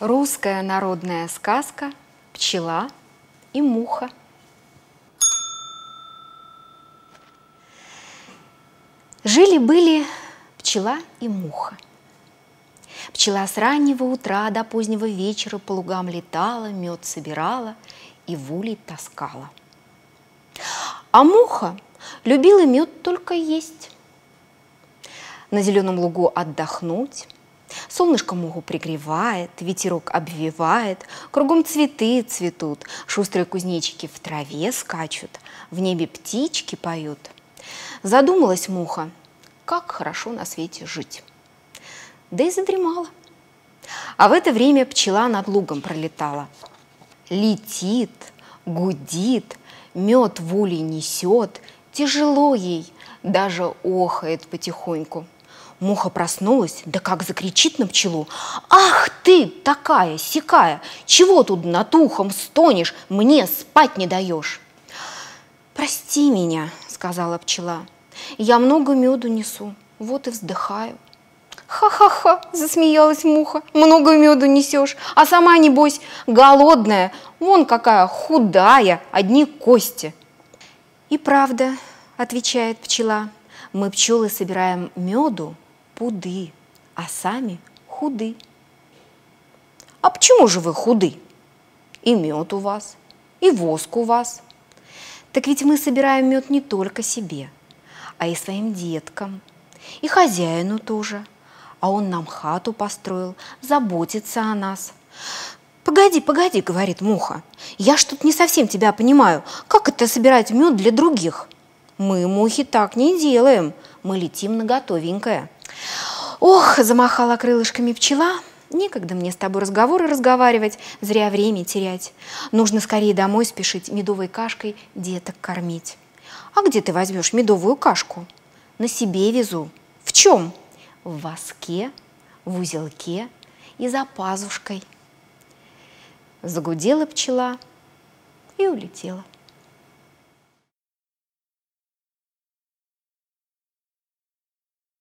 Русская народная сказка «Пчела и муха». Жили-были пчела и муха. Пчела с раннего утра до позднего вечера по лугам летала, мед собирала и в улей таскала. А муха любила мед только есть. На зеленом лугу отдохнуть, Солнышко муху пригревает, ветерок обвивает, Кругом цветы цветут, шустрые кузнечики в траве скачут, В небе птички поют. Задумалась муха, как хорошо на свете жить. Да и задремала. А в это время пчела над лугом пролетала. Летит, гудит, мед в улей несет, Тяжело ей, даже охает потихоньку – Муха проснулась, да как закричит на пчелу. «Ах ты, такая, сякая, чего тут над ухом стонешь, мне спать не даешь?» «Прости меня», — сказала пчела, — «я много меду несу, вот и вздыхаю». «Ха-ха-ха!» – засмеялась муха. «Много меду несешь, а сама, небось, голодная. Вон какая худая, одни кости». «И правда», – отвечает пчела, – «мы пчелы собираем меду, пуды, а сами худы. А почему же вы худы? И мед у вас, и воск у вас. Так ведь мы собираем мед не только себе, а и своим деткам, и хозяину тоже. А он нам хату построил, заботится о нас. «Погоди, погоди», — говорит муха, — «я ж тут не совсем тебя понимаю. Как это собирать мед для других?» «Мы, мухи, так не делаем. Мы летим на готовенькое». Ох, замахала крылышками пчела. Некогда мне с тобой разговоры разговаривать, зря время терять. Нужно скорее домой спешить, медовой кашкой деток кормить. А где ты возьмешь медовую кашку? На себе везу. В чем? В воске, в узелке и за пазушкой. Загудела пчела и улетела.